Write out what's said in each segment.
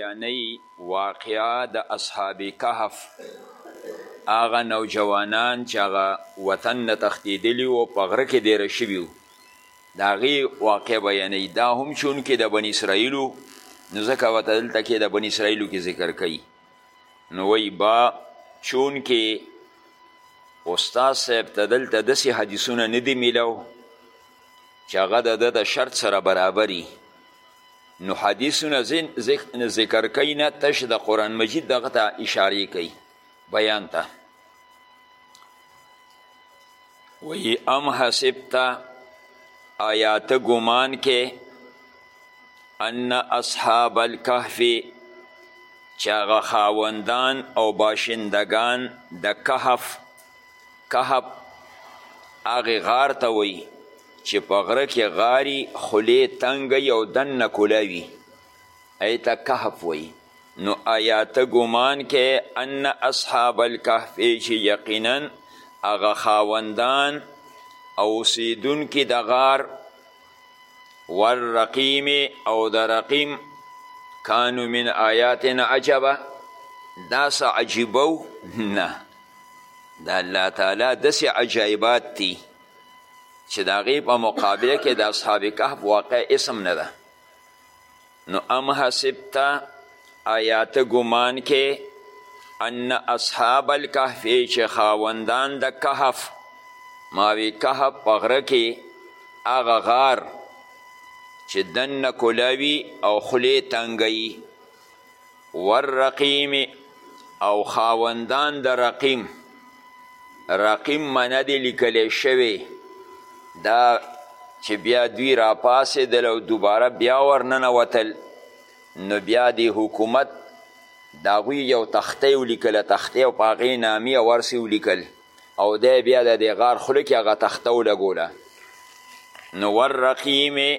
بیانوي واقعه د اصحاب کهف هغه نوجوانان چې هغه وطن نه تښتېدلي وو او په غره کې دېره شوي وو د هغې واقعه بیانوي دا هم چونکې د بني اسرائیلو نو ځکه ورته دلته کې د بني اسرائیلو کې ذکر کوي نو وایي با چونکې استاد صاحب ته دلته داسې حدیثونه نه دي میلاو چې هغه د ده د شرط سره برابري نو حدیثونه ذکر کوي نه تش د قرآن مجید دغه ته اشاره کوي بیان ته وی ام حسبتا آیا ته ګمان کې ان اصحاب الکهف چې هغه خاوندان او باشندگان د کهف کهف هغې غار ته وایي چې په غره کې غاري خولې تنګه او دننه کلا وي هغې ته کهف وایي نو آیا ته ګمان کې ان اصحاب الکهف چې یقینا هغه خاوندان او اوسیدونکي د غار والرقیم او د رقیم کانو من آیاتنا عجبا دا څه عجیبه نه د الله تعالی داسې عجایبات دي چې د هغې په مقابله کې د اصحاب کهف واقع اسم نه ده نو ام حسبته آیا ته ګمان کې ان اصحاب الکهف چې خاوندان د کهف ماوی کهف په غره کې هغه غار چې دنه کولاوي او خولې تنګوي والرقیم او خاوندان د رقیم رقیم منه دی لیکلی شوی دا چې بیا دوی راپاسېدل او دوباره بیا ورننوتل نو بیا د حکومت د هغوی یو تخته یې ولیکله تخته او په هغې نامې او هر څه ولیکل او دی بیا د دې غار خوله کې هغه تخته ولګوله نو ور رقیمې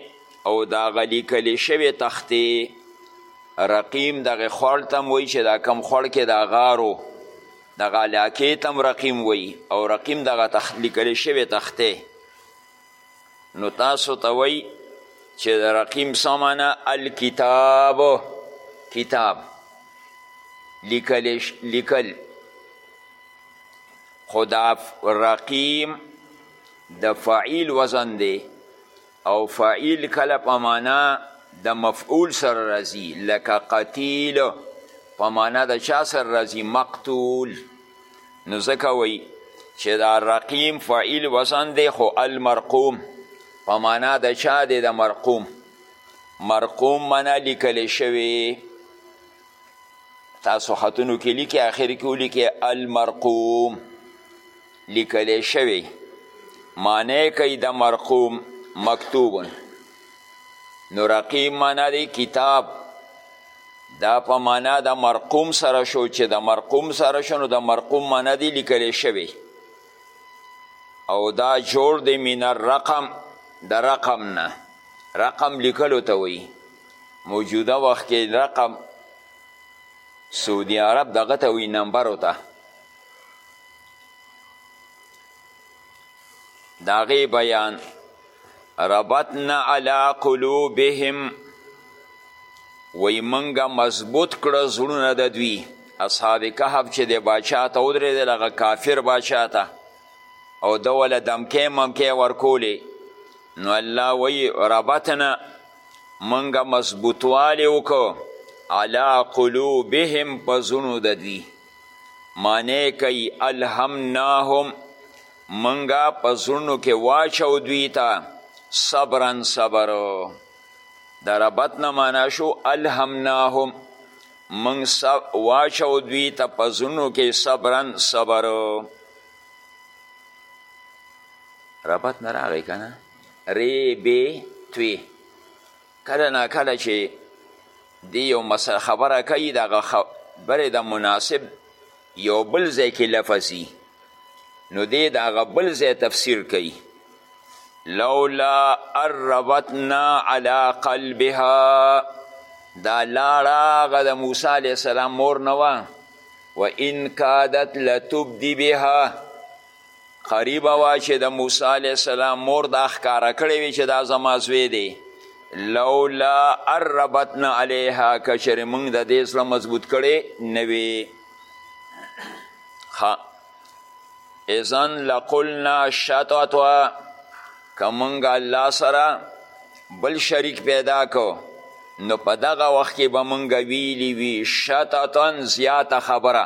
او د هغه لیکلې شوې تختې رقیم دغه خوړ ته هم وایي چې دا کم خوړ کې دا غارو دغه علاقې ته هم رقیم وایي او رقیم دغه تخت لیکلې شوې تختې نو تاسو ته وایي چې د رقیم څه معنا الکتاب کتاب لیکل لیکل خو دا رقیم د فعیل وزن دی او فعیل کله په معنا د مفعول سره راځي لکه قتیل په معنا د چا سره راځي مقتول نو ځکه وایي چې دا رقیم فعیل وزن دی خو المرقوم په معنا د چا دی د مرقوم مرقوم معنا لیکل شوی تاسو خطونو کې لیکي آخر کې ولیکي المرقوم لیکلی شوی معنی کوي د مرقوم مکتوبن نو رقیم معنا دی کتاب دا په معنا د مرقوم سره شو چې د مرقوم سره شو نو د مرقوم معنا دی لیکلی شوی او دا جوړ دی من الرقم د رقم نه رقم لیکلو ته وایي موجوده وخت کې رقم سعودي عرب دغه ته وي نمبرو ته د هغې بیان ربطنا علی قلوبهم وی منګه مضبوط کړه زړونه د دوی اصحاب کهف چې د باچا ته ودرېدل هغه کافر باچا ته او ده وله دمکې ممکې ورکولې نو الله وی ربطنا مونږ مضبوطوالی وکړو علی قلوبهم په زړونو د دوی معنی کوي الهمناهم مونږ په زړونو کې واچو دوی ته صبرا صبر د ربط نه معنا شو الهمناهم مونږ واچو دوی ته په زړونو کې صبرا صبر ربط نه راغی که نه رې بې توې کله نا کله چې دی یو مسله خبره کوي دغه خبرې د مناسب یو بل ځای کې لفظي نو دی د هغه بل ځای تفسیر کوي لولا اربتنا علی قلبها دا لاړه هغه د موسی علیه السلام مور نه وه و ان کادت لتبدي بها قریبه وه چې د موسی علیه السلام مور دا ښکاره کړې وي چې دا زما زوی دی لولا اربتنا علیها که چېرې موږ د دې زړه مضبوط کړی نه وي اذن لقلنا شططا که موږ الله سره بل شریک پیدا کو نو په دغه وخت کې به موږ ویلي وي شططا زیاته خبره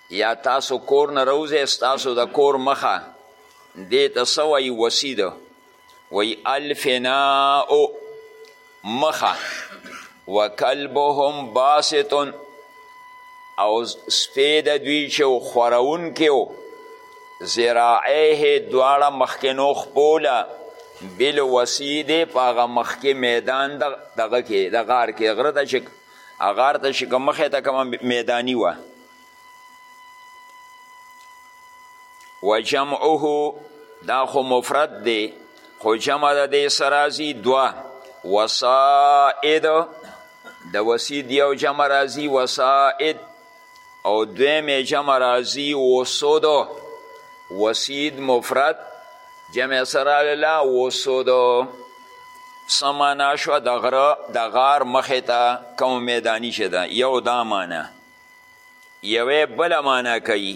یا تاسو کور نه روزئ ستاسو د کور مخه دې ته څه وایي وسي ده وایي الفناء مخه وکلبهم باسطن او سپی د دوی چې و خورونکی و ذراعیه دواړه مخکنو خپوله بل وسیدې په هغه مخکې میدان دغه کې د غار کې غره ته چې غار ته چې کوم مخې ته کومه میدانی وه و جمعه دا خو مفرد دی خو جمع د دې سره راځي دوه وسائد د وسید یو جمع راځي وسائد او دویم یې جمع راځي وسودو وسید مفرد جمع سره له وسودو څه معنا شوه د غره د غار مخې ته کوم میداني چې ده یو دا معنا یوې بله معنا کوي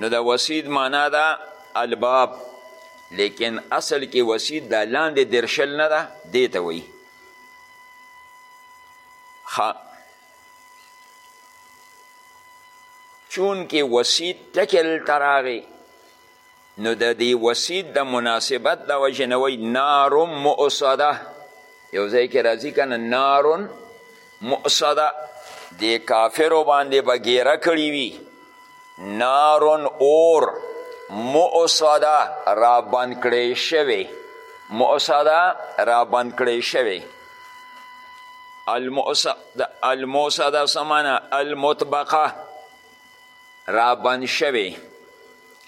نو د وسید معنا ده الباب لیکن اصل کې وسید دا لاندې درشل نه ده دې ته وایي چون کې وسید ټکی دلته راغی نو د دې وسید د مناسبت د وجې نه وایي نار مؤصده یو ځای کې راځي که نه نار مؤصده دې کافرو باندې به ګیره کړي وي نارون اور مؤصده را بند کړی شوی مؤصده را بند کړی شوی المؤصده سمانه المطبقه را بند شوی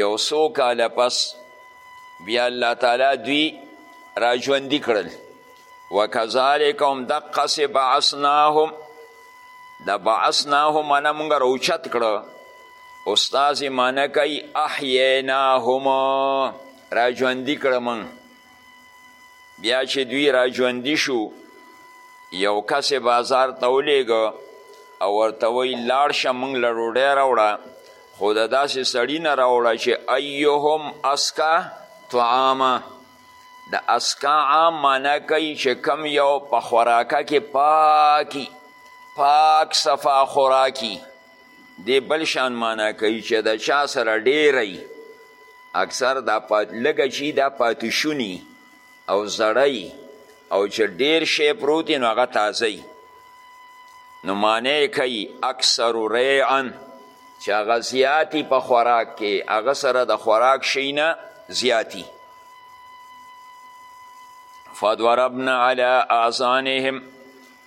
یو څو کاله پس بیا الله تعالی دوی را ژوندي کړل وکذالک هم دقسې بعثناهم د بعثناهم معنا موږ راوچت کړه استاذ معنا کوي احیناهم را ژوندي کړه موږ بیا چې دوی را ژوندي شو یو کس بازار ته ولیږه او ورته وایي لاړ شه موږ له ډوډۍ راوړه خو د داسې سړي نه راوړه چې ایهم اسکا طعامه د اسکا عام معنا کوي چې کم یو په خوراکه کې پاکي پاک صفا خوراکي دی بل شان معنا کوي چې د چا سره ډیری اکثر دا پات لږه چی دا پاتوشونی او زړه یي او چې ډیر شی پروت نو هغه تازه یي نو معنی کوي اکثر ریعا چې هغه زیاتی په خوراک کې هغه سره د خوراک شي نه زیاتی فضربنا علی اذانهم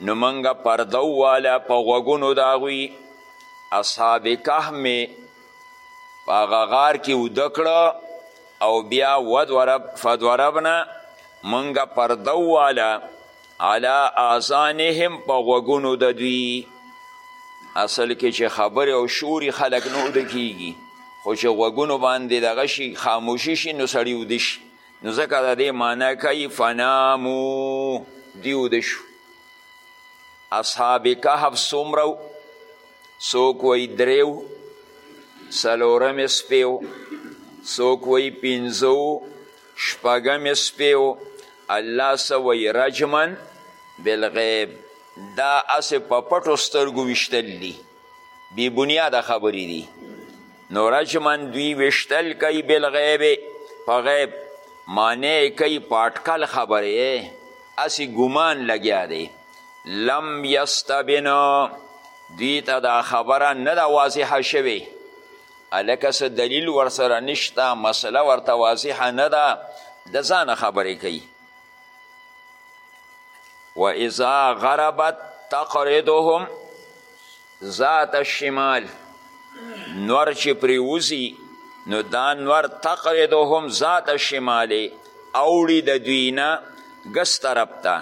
نو منګه پردو والا په غوګونو داغوی اصحاب کهمه په هغه غار کې اوده کړه او بیا ودورب فدوربنا منګه پرده واله علا آزانهم په غوږونو د دوی اصل کې چې خبرې او شوري خلک نه اوده کیږي خو چې غوږونو باندې دغه شي خاموشي شي نو سړي اوده شي نو ځکه د دې معنا کوي فنامو دی اوده شو اصحاب کهف څومره څوک وایي دریو څلورم یې سپی و څوک وایي پنځه و شپږم یې سپی و الله څه وایي رجمن بالغیب دا هسې په پټو سترګو ویشتل دي بې بنیاده خبرې دي نو رجمن دوی ویشتل کوي بالغیب په غیب معنی کوي په اټکل خبرې هسې ګمان لګیا دی لم یستبن دوی ته دا خبره نه ده واضحه شوې هلکه څه دلیل ورسره نشته مسله ورته واضحه نه ده د ځانه خبرې کوي و اذا غربت تقردهم ذات الشمال نور چې پریوزی نو دا نور تقردهم ذات الشمال اوړي د دوی نه ګس طرف ته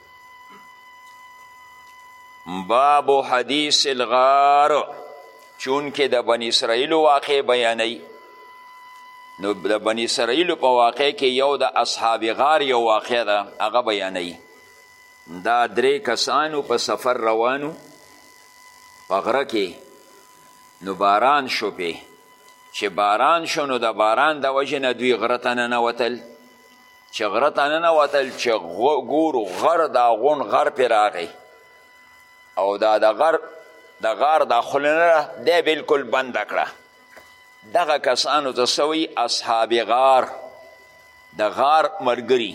باب حدیث الغار چون کې د بنی اسرائیل واقع بیانوي نو د بنی اسرائیل په واقع کې یو د اصحاب غار یو واقع ده هغه بیانوي دا درې کسانو په سفر روانو په غره کې نو باران شو پې چې باران شو نو د باران د وجې نه دوی غره ته ننوتل چې غره ته ننوتل چې ګورو غر دا غون غر پې راغی او دا د غر د غار دا خوله نه ده دی بلکل بنده کړه دغه کسانو ته سوی اصحاب غار د غار ملګري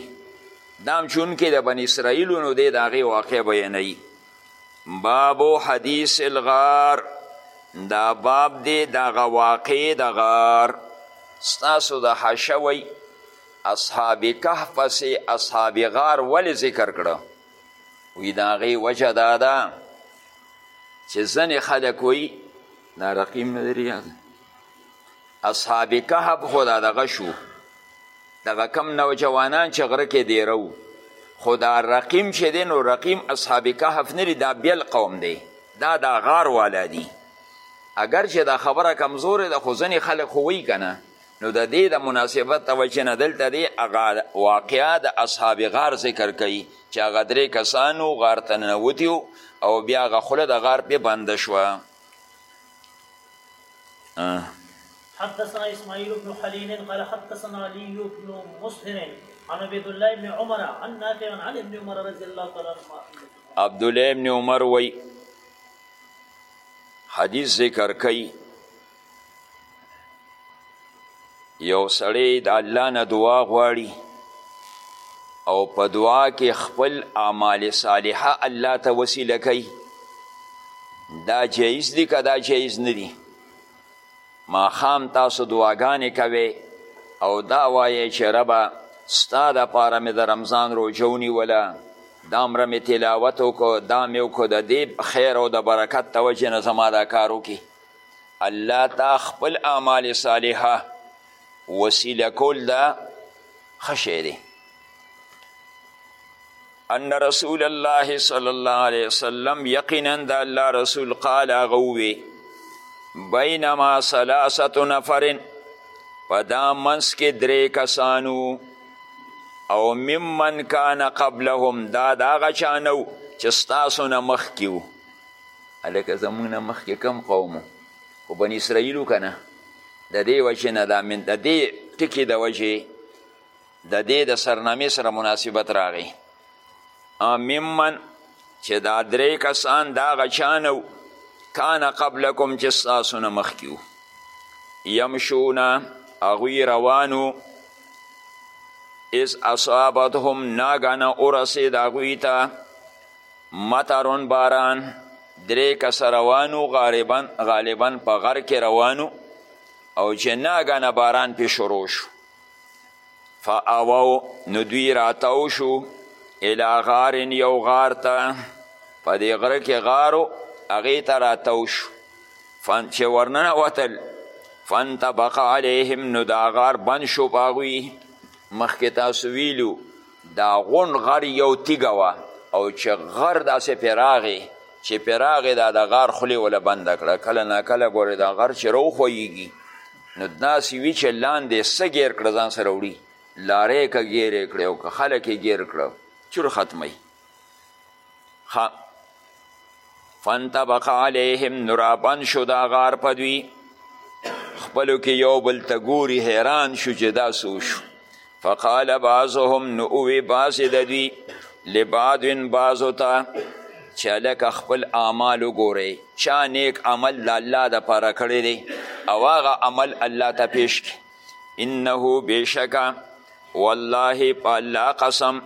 دا هم چونکې د بني اسرائیلو نو دی د هغې واقع بیانوي بابو حدیث الغار دا باب دی دغه واقع د غار ستاسو د حشه وی اصحاب کهف پسې اصحاب غار ولې ذکر کړه وی د هغې وجه دا ده چې ځینې خلک وایي دا رقیم نه لري اصحاب کهب خو دا دغه شو دغه کم نوجوانان چې غره کې دیره وو خو دا رقیم چې دی نو رقیم اصحاب کهف نه دا بیل قوم دی دا دا غار والا دی اگر چې دا خبره کمزورې ده خو ځینې خلک خو وایي که نه نو د دې د مناسبت د وجې نه دلته دی هغه واقعا د اصحاب غار ذکر کوي چې هغه درې کسانو غار ته ننوتي او بیا هغه خوله د غار پې بنده شوه حدثنا اسماعيل بن حليل قال حدثنا علي بن مسهر عن عبد الله بن عمر عن نافع عن ابن عمر رضي الله تعالى عنهما عبد الله بن عمر وي حديث ذکر کوي یو سړی د الله نه دعا غواړي او په دعا کې خپل اعمال صالحه الله ته وسیله کوي دا جایز دی که دا جایز نه دی ماښام تاسو دعاګانې کوئ او دا وایئ چې ربه ستا دپاره مې د رمضان روژه ونیوله دا مره مې تلاوت وکړو دا مې وکړو د دې خیر او د برکت د وجې نه زما دا کار وکړي الله تا خپل اعمال صالحه وسیله کول دا خشه دی ان رسول الله صلی الله علیه وسلم یقینا د الله رسول قال غوی بینما ثلاثه نفر په دا منس کې درې کسانو او ممن کان قبلهم دا د هغه چا نه چې ستاسو نه مخکې هلکه زمونږ نه مخکې کم قوم خو بن اسرائیلو که نه د دې وجې نه دا من د دې ټکي د وجې د دې د سرنامې سره مناسبت راغی ممن چې دا درې کسان د هغه چا نه کان قبلکم چې ستاسو نه مخکې وو یمشونه هغوی روانو از اصابتهم ناګانه ورسېد هغوی ته مطرون باران درې کسه روانو غالبا غالبا په غر کې روانو او چې ناګنه باران پې شروع شو فاوو نو دوی راتاو شو الی غار یو غار ته په دې غره کې غارو هغې ته راتاو شو فن چې ورننه وتل فانطبق علیهم نو دا غار بند شو په هغوی مخکې تاسو ویلو دا غونډ غر یو تیږه وه او چې غر داسې پرې راغی چې پرې راغی دا د غار خولې وله بنده کړه کله ناکله ګورې دا غر چې راوښویږي نو داسې وي چې لاندې څه ګیر کړه ځان سره وړي لارې که ګیرې کړې او که خلک یې ګیر کړه چور ختموي خ فانطبق علیهم نو رابند شو دا غار په دوی خپلو کې یو بل ته ګوري حیران شو چې دا څه وشو فقال بعضهم نو اووې بعضې د دوی لبعضن بعضو ته چې هلکه خپل اعمال وګورئ چا نیک عمل د الله دپاره کړی دی او هغه عمل الله ته پیش کړي انه بېشکه والله په الله قسم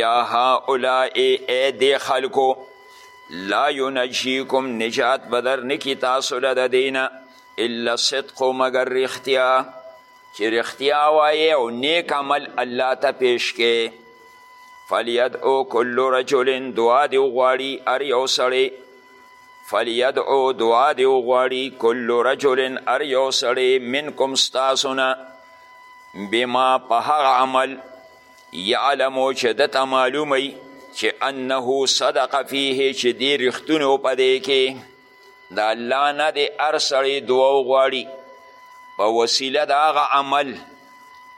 یا هؤلاء ای دې خلکو لا ینجیکم نجات بدر نکی تاسو له د دینه الا صدق مگر رښتیا چې رښتیا وایې او نیک عمل الله ته پیش کې فلیدعو کل رجل دعا دې وغواړي هر یو سړی فلیدعو دعا دی وغواړي کل رجل هر یو سړی منکم ستاسو نه بما په هغه عمل یعلمو چې ده ته معلومی چې انه صدق فیه چې دی رښتونی و په دی کې د الله نه دی هر سړی دعا وغواړي په وسیله د هغه عمل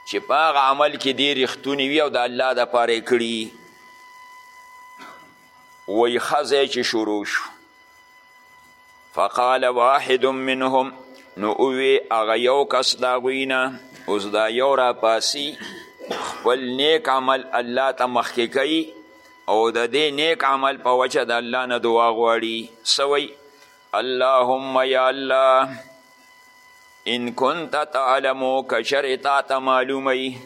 چې په هغه عمل کې دی رښتونی وي او د الله دپاره یې کړي وی خزه چې شروع شو فقال واحد منهم نو اوی هغه یو کس دا غوینه اوس دا یو را پاسی خپل نیک عمل الله ته مخکې کوي او د دې نیک عمل په وجه د الله نه دعا غواړي سوی اللهم یا الله ان كنت تعلمو کشر تا تا معلومی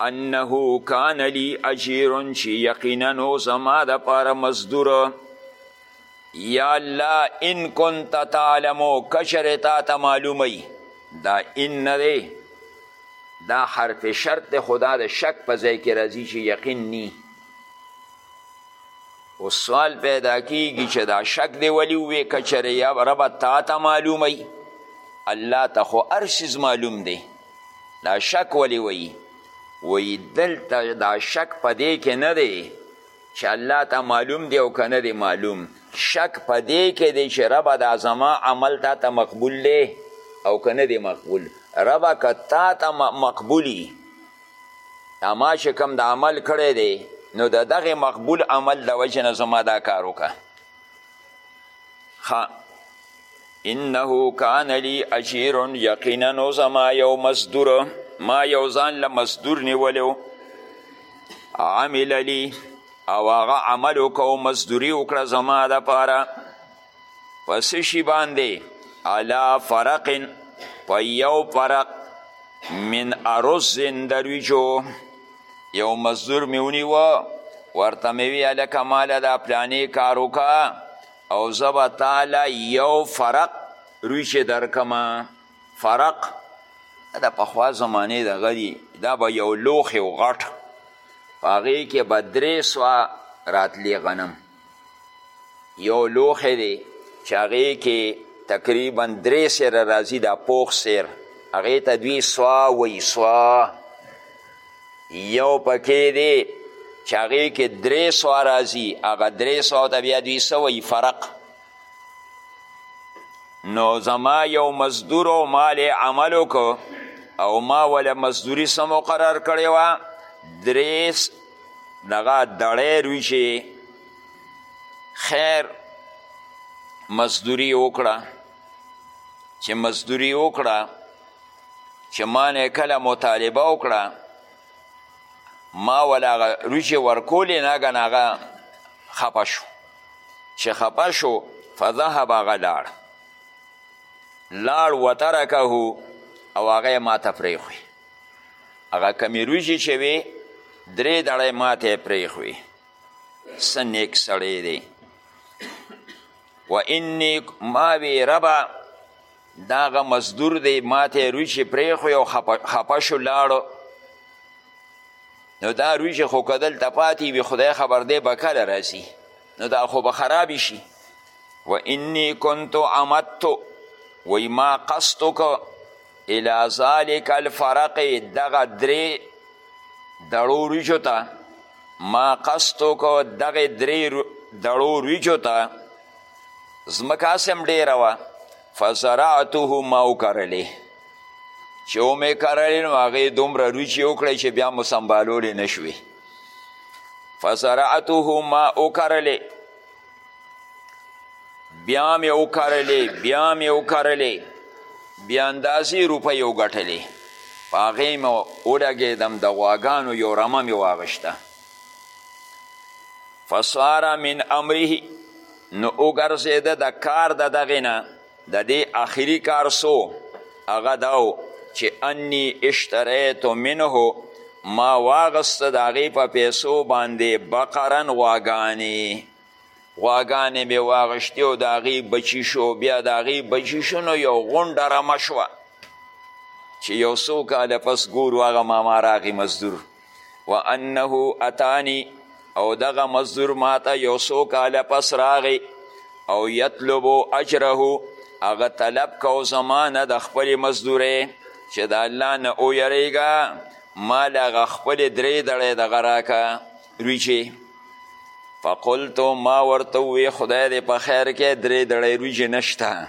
انه کان لی اجیرون چی یقیننو زما دا پار مزدور یا الله ان كنت تعلمو کشر تا تا معلومی دا ان نده دا حرف شرط خدا دا شک پا ځای کی رازی چی یقین نی او سوال پیدا کیږي چې دا شک دی ولی وې که چېرې یا ربه تا ته معلوموي الله ته خو هر څیز معلوم دی دا شک ولی وایي وایي دلته دا شک په دې کې نه دی چې الله ته معلوم دی او که نه دی معلوم شک په دې کې دی چې ربه دا زما عمل تا ته مقبول دی او که نه دی مقبول ربه که تا ته مقبولي دا ما چې کوم د عمل کړی دی نو د دغه مقبول عمل د وجې نه زما دا کار وکړه انه کان لی اجیر یقینا نو زما یو مزدور ما یو ځان له مزدور نیولیو عمل لی او هغه عمل وکړو مزدوري وکړه زما دپاره په څه شي باندې علا فرق په یو فرق من ارز درویجو یو مزدور مې ونیوه ورته مې وی هلکه ماله دا پلانې کار وکړه او زه به تاله یو فرق رویچې درکمه فرق د پخوا زمانې دغه دي دا به یو لوښی و غټ په هغې کې به درې سوه راتلې غنم یو لوښی دی چې هغې کې تقریبا درې سیره راځي دا پوخ سیر هغې ته دوی سوا وایي سوا یو پکې دی چې هغې کې درې سوا راځي هغه درې سوا ته بیا دوی څه وایي فرق نو زما یو مزدور او مال عمل وکړو او ما وله مزدوری سم مقرر کړی وه درې دغه دړی روی چې خیر مزدوری وکړه چې مزدوری وکړه چې ما نه کله مطالبه وکړه ما ولا هغه روچې ورکولې ناګه ناغه خپه شو چې خپه شو فذهب هغه لاړ لاړ وترکه او هغه ما ته پرېښوی هغه کمې روژې چې وې درې دړی ماته پرېښوې څه نیک سړی دی و انی ما وی ربا داغه مزدور دی ماته روژې پرېښوې او خپه شو لاړو نو دا روژې خو که دلته پاتې وي خدای خبر دی به کله راځي نو دا خو به خراب شي و انی کنتو عمدتو وی ما قصد وکړو الى ذلك الفرق دغه درې دړو وریجو ته ما قصد وکړو دغه درې دړو وریجو ته ځمکه هسې هم ډېره وه فزرعته ما وکرلې چې ومې کرلې نو هغې دومره وریجې وکړې چې بیا مو سمبالولې نه شوې فزرعته ما وکرلې بیا مې وکرلې بیا مې وکرلې بیا اندازې روپۍ وګټلې په هغې مې ولګېدم د غواګانو یو رمه مې واغشته فصار من امره نو وګرځېده د کار د دغې نه د دې آخري کار سو هغه دا و چې انی اشتریت منه ما واغسته د هغې په پیسو باندې بقرا غواګانې غواګانې مې واغشتې او د هغې بچي شو بیا د هغې بچي شو نو یو غونډه رمه شوه چې یو څو کاله پس ګورو هغه ماما راغی مزدور وانه اتانی او دغه مزدور ماته یو څو کاله پس راغی او یطلب اجره هغه طلب کو زمانه د خپل مزدورې چې د الله نه ویریږه ما له هغه خپلې درې دړی دغه راکه رویجې فقلتو ما ورته ووی خدای دې په خیر کې درې دړی رویجې نشته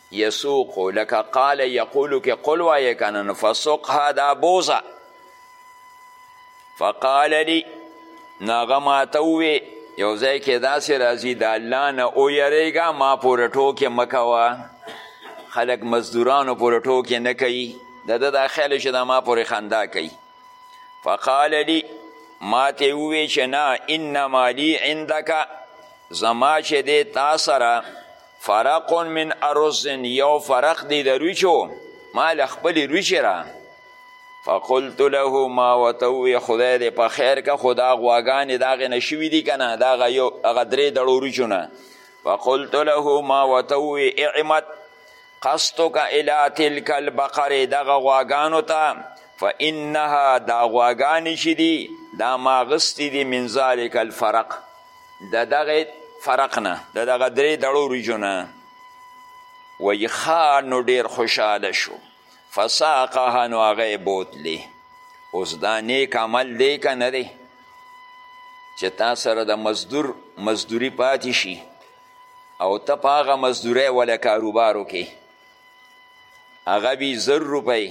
یسوق لکه قال یقول کې قل وایې که نه نو فسقها دا بوزه فقال لي نو هغه ماته ووې یو ځای کې داسې راځي د الله نه ویرېږه ما پورې ټوکې مه کوه خلک مزدورانو پورې ټوکې نه کوي د ده دا خیال چې دا ما پورې خندا کوي فقال لي ما ته ووې چې نه انما لي عندک زما چې دی تا سره فرق من ارز یو فرق دی د روچو ما له خپلې روچې را فقلت له ما ورته وویې خدای دې په خیر که خو دا غواګانې د هغې نه شوي دي که نه د هغه یو هغه درې دړو روچو نه فقلت له ما ورته وویې اعمت قصدک الی تلک البقرې دغه غواګانو ته فانها دا غواګانې چې دي دا ما غستې دي من ذلک الفرق د دغه فرق نه د دغه درې دړو وریجو نه وایي خان نو ډېر خوشحاله شو فساقها نو هغه یې بوتلې اوس دا نیک عمل دی که نه دی چې تا سره د مزدور مزدوري پاتې شي او ته په هغه مزدورۍ وله کاروبارو کې هغه وي زر روپۍ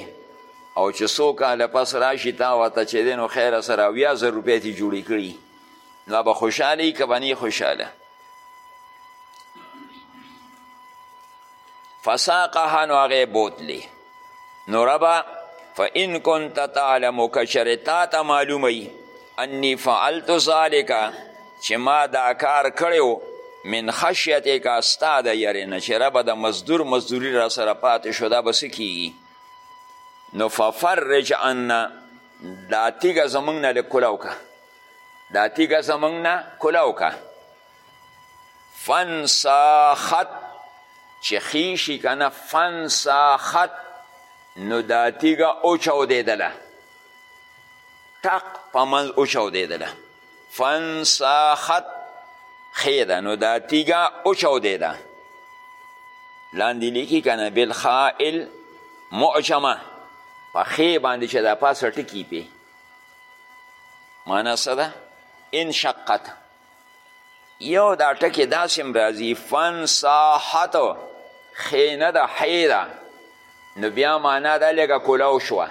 او چې څو کاله پس راشي تا ورته چې دی نو خیره سره اویا زر روپۍ ترې جوړې کړي نو به خوشحاله که به نه خوشحاله فساقها نو هغه بوتلی نو ربا فان كنت تعلم که چېرې تا ته معلومه وي اني فعلت ذلک چې ما دا کار کړی من خشیتک ستا د یرې نه چې ربه د مزدور مزدوري را سره پاتې شو دا به څه کیږي نو ففرج عنا دا تیږه زمونږ نه لږ کولاو که دا تیګه زمونږ نه کلاو که فنساخت چې خی شي که نه فنساخت نو دا تیګه وچاودېدله ټق په منځ وچاودېدله فنساخت خې ده نو دا تیګه وچاودېده لاندې لیکي که نه بالخائل معجمه په خې باندې چې دا پاسه ټکي پې معنا څه ده انشقت یو دا ټکې داسې هم راځي فنساحت خینه ده حی ده نو بیا معنا ده لږه کولو شوه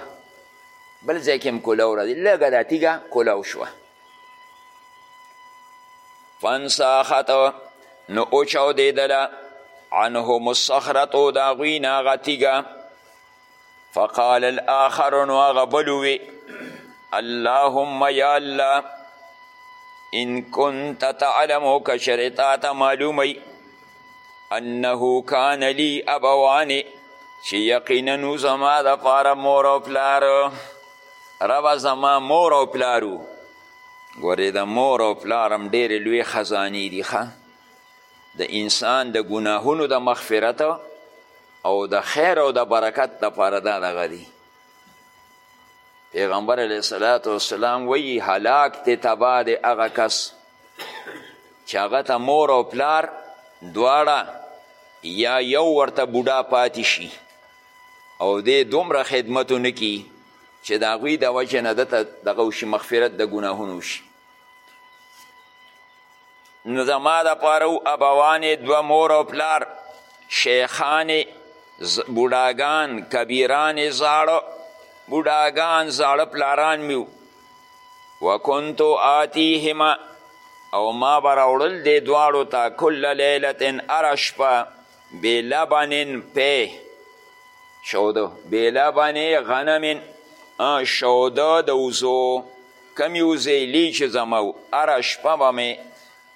بل ځای کې هم کولو راځي لږه دا تیږه کولو شوه فنساحت نو اوچاودېدله عنهم الصخرتو د هغوی نه هغه تیږه فقال الاخر نو هغه بل ووی اللهم یا الله ان كنت تعلم که چېرې تا ته معلومه انه کان لی ابوانې چې یقینا نو زما دپاره مور او پلار ربه زما مور او پلارو ګورې د مور او پلار هم ډېرې لوی خزانې دي ښه د انسان د ګناهونو د مغفرت او د خیر او د برکت لپاره دا دغه دی پیغمبر علیه صلات وسلام وی هلاک ته تبا دی هغه کس چې هغه ته مور او پلار دواړه یا یو ورته بوډا پاتې شي او دې دومره خدمتونه کی چې د هغوی د وجې نه دته دغه وشي مغفرت د ګناهونو وشي نو زما د پاره او ابوانې دوه مور او پلار شیخانې بوډاګان کبیرانې زاړه بوډاګان زاړه پلاران میو وکنتو آتیهما او ما به راوړل دې دواړو ته کل لیلتن هره شپه بلبن پی شودو بلبن غنم شودو د وزو کمی وزې لی چې زما و هره شپه به مې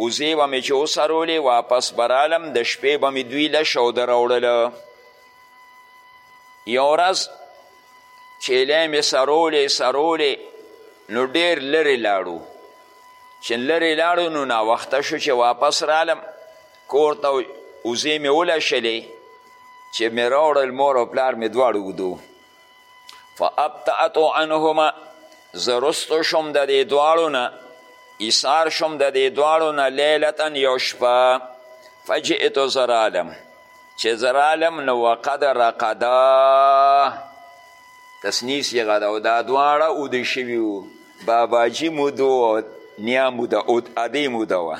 وزې به مې چې وڅرولې واپس به رالم د شپې به مې دوی له شوده راوړله یو ورځ چیلی مې سرولې سرولې نو ډیر لرې لاړو چې لرې لاړو نو ناوخته شو چې واپس رالم کور ته وزې مې ولشلې چې مې راوړل مور او پلار مې دواړو ودو فابتعت عنهما زه رستو شوم د دې دواړو نه ایثار شوم د دې دواړو نه لیلتا یو شپه فجئت زه رالم چې زه رالم نو وقد رقدا تسنی صیغه ده او دا دواړه اوده شوي وو باباجي موده او نیا موده ادې موده وه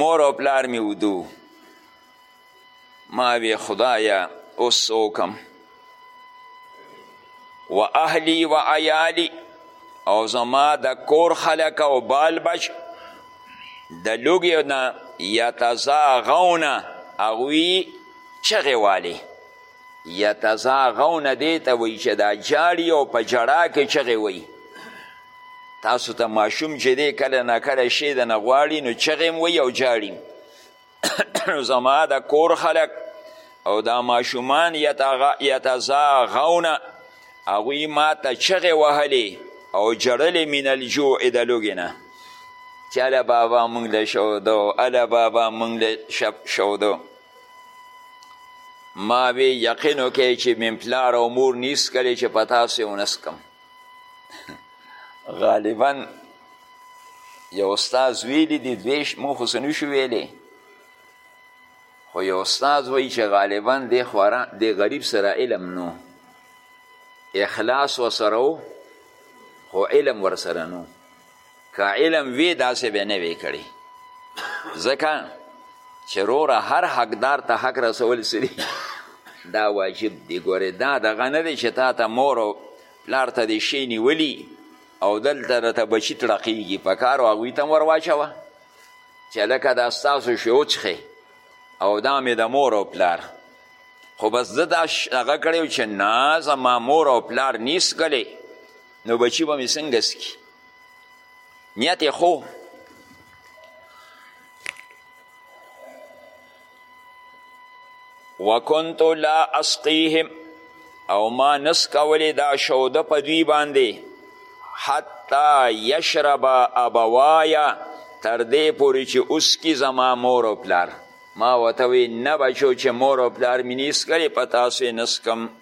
مور او پلار مې ودو ما وی خدایا اوس څوکم و اهلی و عیالی او زما د کور خلک او بال بچ د لوګیو نه یتزاغونه هغوی چغې والې یتزاغون دې ته وایي چې دا جاړي او په جړا کې چغې وایي تاسو ته ماشوم چې دی کله نه کله شی د نه غواړي نو چغې هم وایي او جاړي زما د کور خلک او دا ماشومان یتزاغون هغوی ما ته چغې وهلې او جړلې من الجوع د لوږې نه چې اله بابا مونږ له شودو اله بابا مونږ له شودو ما وی یقین وکړئ چې من پلار او مور نیس کړی چې په تاسې ونسکم غالبا یو استاد ویلی دی دوی مو خو څه نشو ویلی خو یو استاد وایي چې غالبا دی خورا دی غریب سره علم نو اخلاص وسره خو علم ورسره نو که علم وی داسې به نه وی کړی ځکه چې روره هر حقدار ته حق رسول سری دا واجب دی ګورې دا دغه نه دی چې تا ته مور او پلار ته دې شی نیولی او دلته درته بچي تړقیږي په کار او هغوی ته هم ور واچوه چې لکه دا ستاسو شی وڅښئ او دا مې د مور او پلار خو بس زه دا هغه کړی چې نه زما مور او پلار نیسکلی نو بچی به مې څنګه سکي نیت یې خو وکنت لا اسقیهم او ما نس کولی دا شوده په دوی باندې حتی یشرب ابوایا تر دې پورې چې اوس کی زما مور او پلار ما ورته وی نه بچو چې مور او پلار مې نیسکلې په تاسو یې نسکم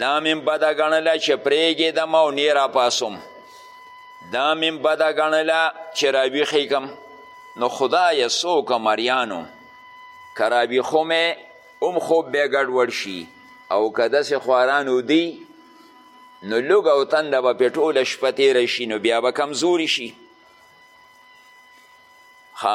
دا مې بده ګڼله چې پرېږدم او نه راپاسوم دا مې بده ګڼله چې راویښې کم نو خدایه څه وکړم اریانو که راویښو مې هم خوب بیا ګډوډ شي او که داسې خواران ودي نو لږ او تنده به پې ټوله شپه تېره شي نو بیا به کمزوري شي ښه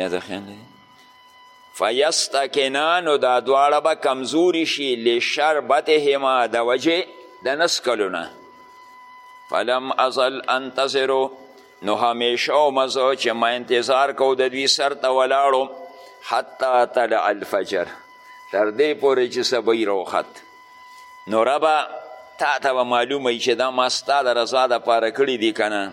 یا د خیال دی فیستکنا نو دا دواړه به کمزوري شي لشربتهما د وجې د نسکلو نه فلم ازل انتظرو نو همیشه او مزه چې ما انتظار کو د دوی سر ته ولاړو حتی طلع الفجر تر دې پورې چې سبی روخت نو ربه تا ته به معلومه چې دا ما ستا د رضا دپاره کړي دي که نه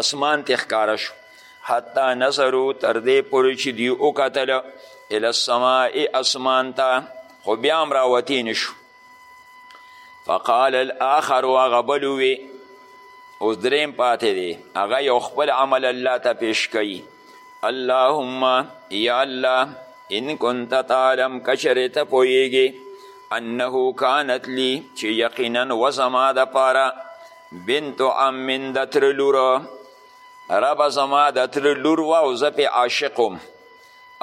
اسمان ته ښکاره شو حتی نظرو تر دې پورې چې دوی وکتل الی السماء اسمان ته خو بیا هم راوتې نه شو فقال الاخر هغه بل ووی اوس دریم پاتې دی هغه یو خپل عمل الله ته پیش کوي اللهم یا الله ان کنت تعلم کچرې ته پوهیږي انه کانت لی چې یقینا و زما دپاره بنت عم من د تره لور رب زما د تره لور وه او زه پې عاشق وم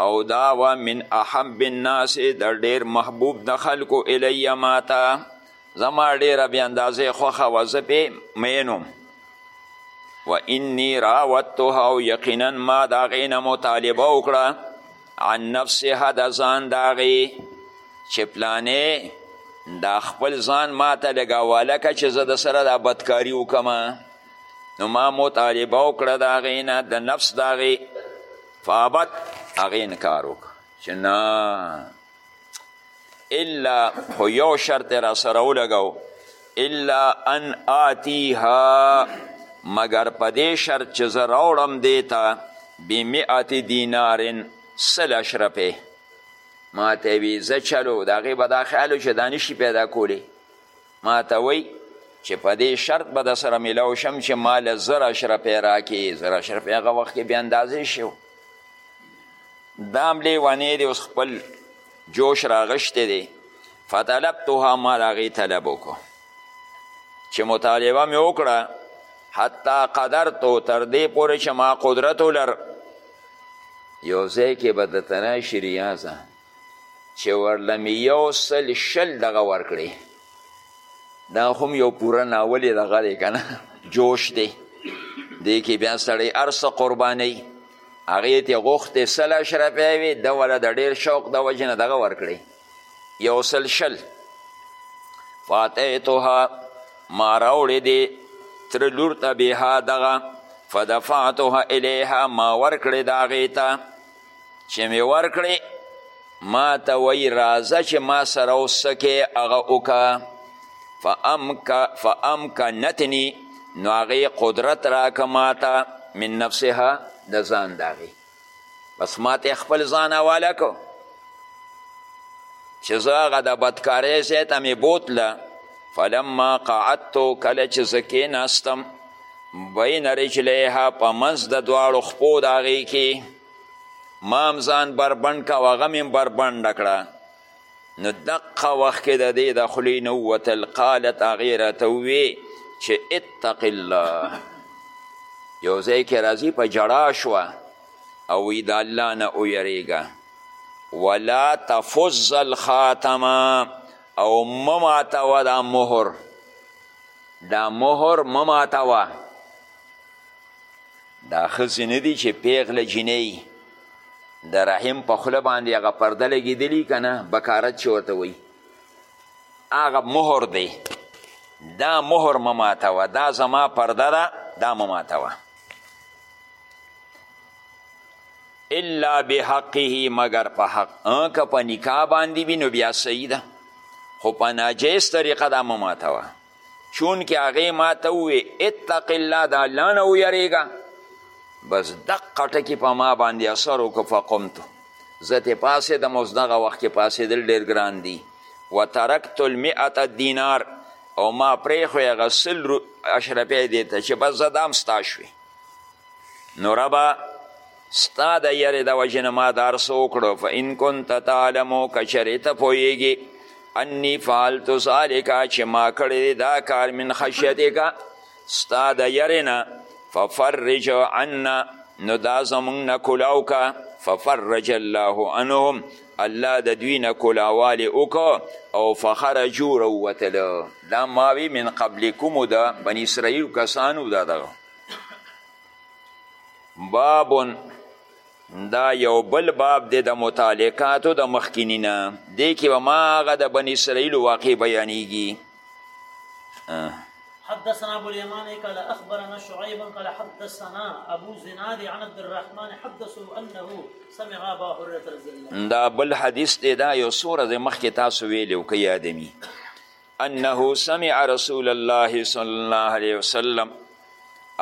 او دا وه من احب الناس د ډېر محبوب د خلکو الی ماته زما ډېره بې اندازې خوښه وه زه پې مین وم و انی راوتها او یقینا ما د هغې نه مطالبه وکړه عن نفسها د ځان د هغې چې پلانې دا خپل ځان ما ته لګاوه لکه چې زه د سره دا بدکاري وکړم نو ما مطالبه وکړه د هغې نه د نفس د هغې فابت هغې انکار وکړه چې نه الا خو یو شرط یې راسره ولګو الا ان آتیها مګر په دې شرط چې زه راوړم دې ته بمئت دینارن سل اشرفې ما ته وي زه چلو د هغې به دا خیال چې دا نشي پیدا کولی ما ته وایي چې په دې شرط به درسره میلاو شم چې ما له زر اشرفې راکړې زر اشرفې هغه وخت کې بې اندازې شو دا هم لیونی دی اوس خپل جوش راغشتی دی فطلبتها ما د هغې طلب وکړو چې مطالبه مې وکړه حتی قدرتو تر دې پورې چې ما قدرت ولر یو ځای کې به د تنه شریازه چې ورله مې یو سل شل دغه ورکړې دا هم یو پوره ناولې دغه دی که نه جوش دی دې کې بیا سړی هر څه قربانوي هغې ته غوښتې سل اشرفی وې ده وله د ډېر شوق د وجې نه دغه ورکړې یو سل شل فاتحتها ما راوړې دې تره لور ته بها دغه فدفعتها الیها ما ورکړې د هغې ته چې مې ورکړې ما ته وایي راځه چې ما سره وسکې هغه وکړه فامکنتني نو هغې قدرت راکه ما ته من نفسها د ځان د هغې بس ما ته خپل ځان حواله کو چې زه هغه د بدکارۍ ځای ته مې بوتله فلما قعدتو کله چې زه کېناستم بین رجلیها په منځ د دواړو خپو د هغې کې مام ځان بربنډ که هغه مې بربنډه کړه نو دقه وخت کې د دې د خولې نه ووتل قالت هغې راته ووې چې اتق الله یو ځای کې راځي په جړا شوه او وی د الله نه ویریږه ولا تفز الخاتمه او مماتوه دا مهر دا مهر مه ماتوه دا ښځې نه دي چې پیغله جینۍ د رحم په خوله باندې هغه پرده لګېدلي که نه بکارت چې ورته وایي هغه مهر دی دا مهر مه ماتوه دا زما پرده ده دا مه ماتوه الا بحقه مگر په حق که په نکاح باندې وي نو بیا صحیح ده خو په ناجیز طریقه دا مه ماتوه چونکې هغې ما ته ووې اتق الله د الله نه ویرېږه بس دقه ټکي په ما باندې اثر وکړو فقمتو زه ترې پاڅېدم اوس دغه وخت کې پاڅېدل ډېر ګران دي وترکت المئة دینار او ما پرېښوی هغه سل اشرفۍ دې ته چې بس زه دا هم ستا شوې نو ربا ستا د یرې د وجې نه ما دار څه وکړو فان کنت تعلمو که چېرې ته پوهېږي انی فعلت ذلکه چې ما کړی دا کار من خشیتکه ستا د یرې نه ففرج عنا نو دا زمونږ نه کلاو که ففرج الله عنهم الله د دوی نه کلاوالی وکړه او فخرجو راووتله دا ماوی من قبلکمو ده بني اسرائیل کسانو دا دغه بابن دا یو بل باب دی د متعلقاتو د مخکینی نه دی کې به ما هغه د بنی اسرائیلو واقع بیانیږي حدثنا ابو اليمان قال اخبرنا شعيب قال حدثنا ابو زناد عن عبد الرحمن حدثه انه سمع ابا هريره رضي الله عنه دا بل حدیث دی دا یو سوره مخکې تاسو ویلو کې یادمی انه سمع رسول الله صلی الله علیه وسلم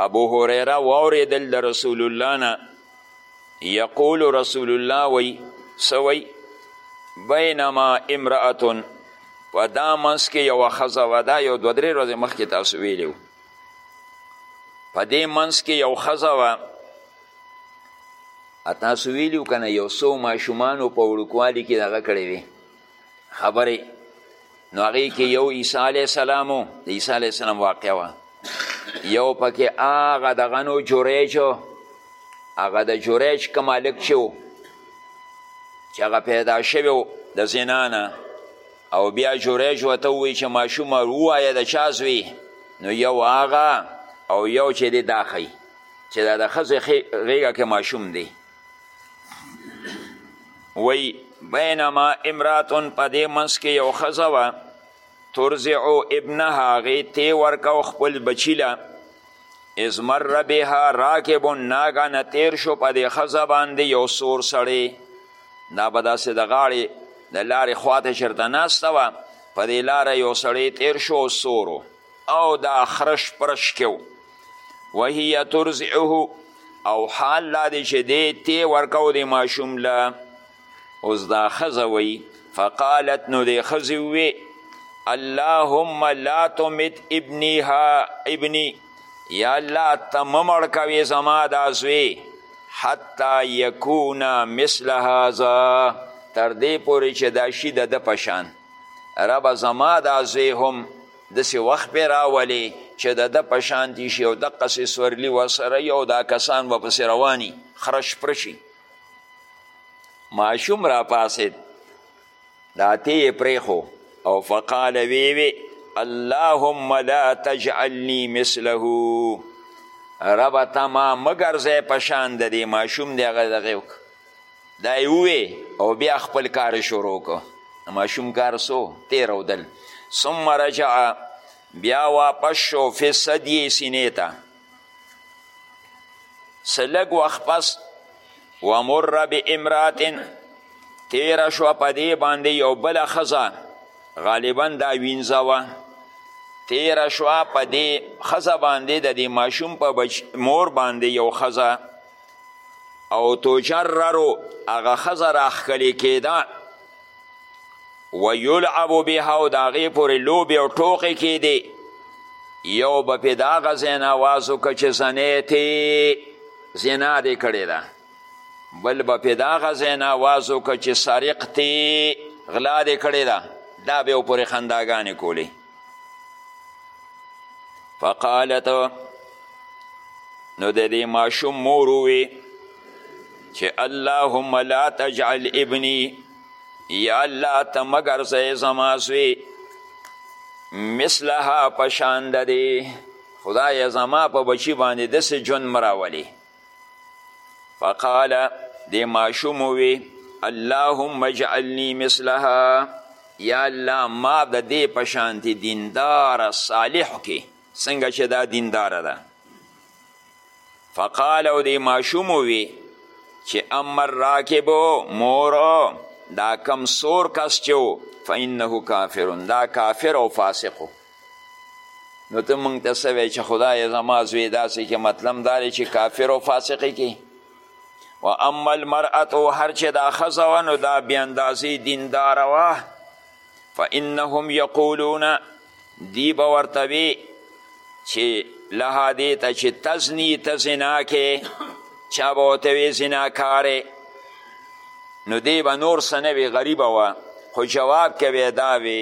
ابو هریره واوریدل د رسول الله نه یقول رسول الله وی سوی بینما امرأتون په دا منځ کې یوه ښځه وه دا یو دوه درې ورځې مخکې تاسو ویلي وو په دې منځ کې یو ښځه وه تاسو ویلي که نه یو څو ماشومانو په وړوکوالي کې دغه کړی وي خبرې نو هغې کې یو عیسی علیه السلام و د عیسی علیه السلام واقع وه یو پکې هغه دغه نو جوریج هغه د جوریج که مالک چې و چې هغه پیدا شوی و د زنا نه او بیا جوریج ورته ووایي چې ماشومه ووایه د چا زوی نو یو هغه او یو چې دی دا ښي چې دا د ښځې غېږه کې ماشوم دی وی بینما امراتون په دې منځ کې یو ښځه وه ترزعو ابنها هغې تې ورکو خپل بچي له از مر بها راکب ناګانه تیر شو په دې ښځه باندې یو سور سړی دا به داسې د غاړې د لارې خواته چېرته ناسته وه په دې لاره یو سړی تیر شو سورو او د اخرش پرش کې وهي ترزعه او حال لا دی چې دی تی ورکو دی ماشوم له اوس دا ښځه وایي فقالت نو دی ښځې ووې اللهم لا تمت ابني ها ابني یا الله ته مه مړ کوې زما دا زوی حتی یکونه مثل هذا تر دې پورې چې دا شي د ده په شان ربه زما دا زوی هم داسې وخت پې راولې چې د ده په شانتي شي او دقسې سورلي ورسره وي او دا کسان به پسې رواني خرش پرشي ماشوم راپاڅېد دا تی یې پرېښو او فقال وی وی اللهم لا تجعلني مثله ربه ته ما مه ګرځی په شان د دې ماشوم دی هغه دغې وکړه دا یې ووې او بیا خپل کار یې شروع کو د ماشوم کار سو تېرودل ثم رجع بیا واپس شو فی صدیې سینې ته څه لږ وخت پس ومر بامرات تېره شوه په دې باندې یو بله ښځه غالبا دا وینځه وه تېره شوه په دې ښځه باندې د دې ماشوم په مور باندې یو ښځه او تجررو هغه ښځه راښکلې کېده ویلعب بها او د هغې پورې لوبې او ټوقې کېدې یو به پې د هغه ځای نه اواز وکړه چې زنیتې زنا دې کړې ده بل به پې د هغه ځای نه اواز وکړه چې سرقتې غلا دې کړې ده دا به یې پورې خنداګانې کولې فقالت نو د دې ماشوم مور ووې چې اللهم لا تجعل ابني یا الله ته مه ګرځئ زما زوی مثلها په شان د دې خدایه زما په بچي باندې داسې ژوند مه راولې فقال د ماشوم وی اللهم اجعلنی مثلها یا الله ما د دې په شانتې دیندار صالح کې څنګه چې دا دینداره ده فقال او دې ماشوم وی چې امر راکبو مورو دا کم سور کس چې فانه کافرون دا کافر او فاسقو نو ته مونږ ته څه وایې چې خدای زما زوی داسې کې مطلب دا دی چې کافر او فاسقې کې و اما المرأة هر چې دا ښځه وه نو دا بې اندازې دینداره وه فانهم یقولون دی به ورته وي چې لها دې ته چې تزني ته زنا کې چا به ورته وي زناکارې نو دی به نور څه نه وي غریبه وه خو جواب کوي دا وي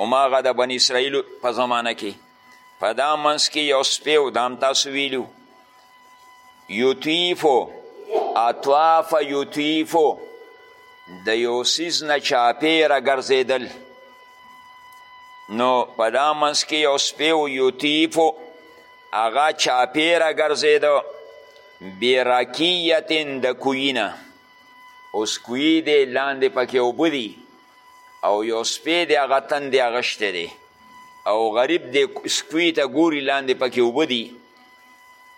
هماغه د بني اسرائیلو په زمانه کې په دا منځ کې یو سپی و دا هم تاسو ویلو یطیفو اطواف یطیفو د یو څیز نه چاپېره ګرځېدل نو په دا منځ کې یو سپی و یطیفو هغه چاپېره ګرځېده بیراکیتن د کویی نه اوس کویی دی لاندې پکې اوبه دي او یو سپی دی هغه تن دی اغشتی دی او غریب دی سکوی ته ګوري لاندې پکې اوبه دي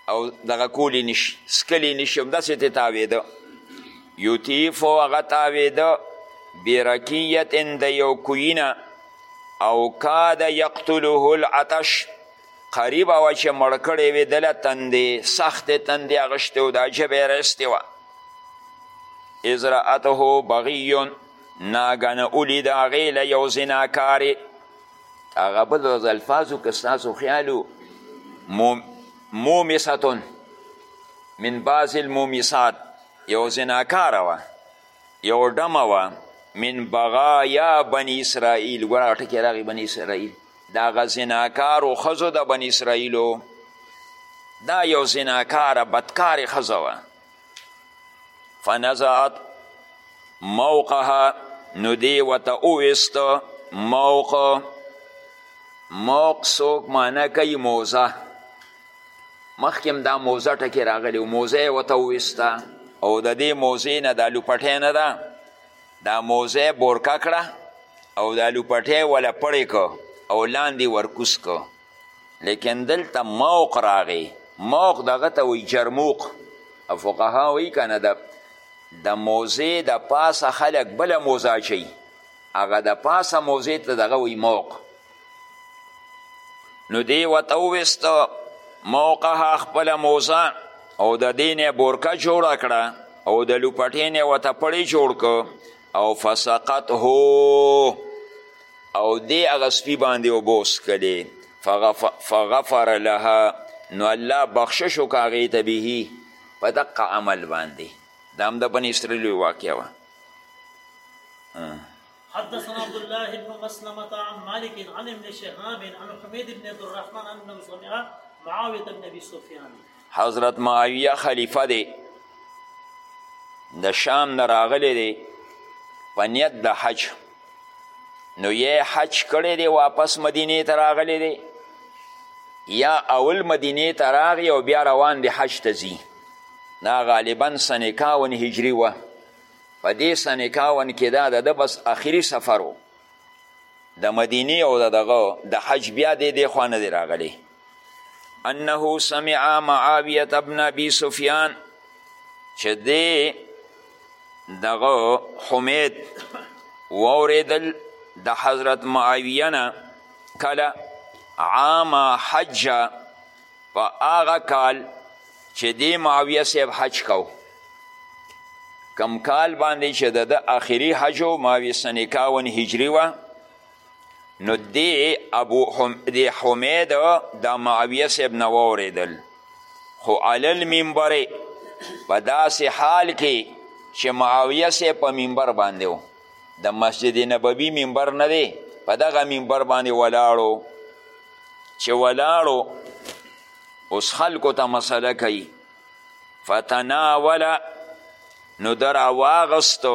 او دغه کولی نشي سکلی نشي همداسې ترې تاوېده یوتیفو هغه تاوېده برکیت د یو کوینه او کاد یقتله العطش قریبه وه چې مړ کړی وي دله تندې سختې تندې اغشتې او دا ژبه یې رایستې وه اذ رأته بغیون ناګنه ولي د هغې له یو زناکارې هغه بل ورځ الفاظو که ستاسو خیال مومستون من بعض المومسات یو زناکاره وه یو ډمه وه من بغایا بنی اسرائیل ګوره ټکې راغی بنی اسرائیل د هغه زناکارو ښځو د بنی اسرائیلو دا یو زناکاره بدکارې ښځه وه فنزعت موقها نو دی وته اویست موق موق سوک معنی کوي موزه مخکې هم دا موزه ټکې راغلی و موزه یې ورته وویسته او د دې موزې نه دا لوپټی نه ده دا موزه بورکه کړه او دا لوپټی وله پړې که او لاندې ورکوس که لیکن دلته موق راغی موق دغه ته وایي جرموق فقها وایي که نه د د موزې د پاسه خلک بله موزه اچوي هغه د پاسه موزې ته دغه وایي موق نو دی ورته وویسته موقها خپله موزه او د دې نه بورکه جوړه کړه او د لوپټې نه ورته پړی جوړ کړو او فسقته او دی هغه سپی باندې اوبه وڅښلې فغفر لها نو الله بخشش وکړه هغې ته به په دقه عمل باندې دا هم د بني اسرائیل لوی واقع وه حدثنا عبد الله بن مسلمة عن مالك عن ابن شهاب عن حميد بن عبد الرحمن انه سمع معاوية بن ابي سفيان حضرت معاویه خلیفه دی د شام نه راغلی دی په نیت د حج نو یې حج کړی دی واپس مدینې ته راغلی دی یا اول مدینې ته راغی او بیا روان دی حج ته ځي دا غالبا سنه کاون هجري وه په دې سنه کاون کې دا د ده بس اخري سفر و د مدینې او د دغه د حج بیا دی دې خوا نه دی راغلی انه سمع معاویه ابن ابي سفیان چې دی دغه حمید واورېدل د حضرت معاویه نه کله عام حج په هغه کال چې دی معاویه صاحب حج کو کم کال باندې چې د د آخري حج و معاویه سنه کاون هجري وه نو دی ابو حم... دی حمید دا معاویه صاحب نه واورېدل خو علل منبر په داسې حال کې چې معاویه صاحب په منبر باندې و د مسجد نبوي منبر نه دی په دغه منبر باندې ولاړو چې ولاړو اوس خلکو ته مسله کوي فتناوله نو در واغستو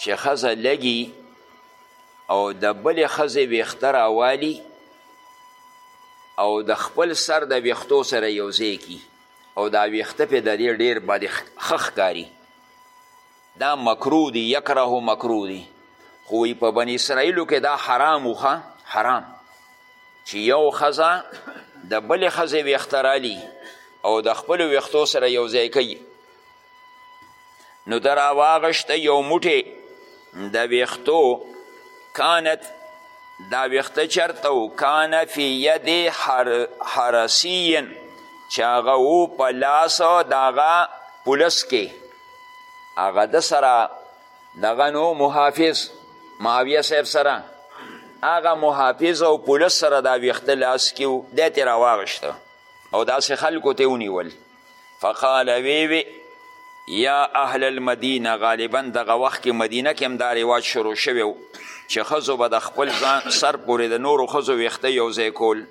چې ښځه لګي او د بلې ښځې ویښته راوالي او د خپل سر د ویښتو سره یو ځای کی او دا ویښته پې د دې ډېر باندې ښه ښکاري دا مکروه دي یکره مکروه دي خو وی په بني اسرائیلو کې دا حرام وخه حرام چې یو ښځه د بلې ښځې ویښته رالي او د خپلو ویښتو سره یو ځای کوي نو د راواغشته یو موټی د ویختو کانت دا ویخته چرته و کان فی ید حر حرسی چې هغه و په لاس د هغه پولس کې هغه د سره دغه نو محافظ معاویه صاحب سره هغه محافظ او پولس سره دا ویخته لاس کې و دی ترې راواغشته او داسې خلکو ته ونیول فقال وی وی یا اهل المدینه غالبا دغه وخت کې مدینه کې هم دا رواج شروع شوی و چې ښځو به د خپل ځان سر پورې د نورو ښځو ویښته یو ځای کول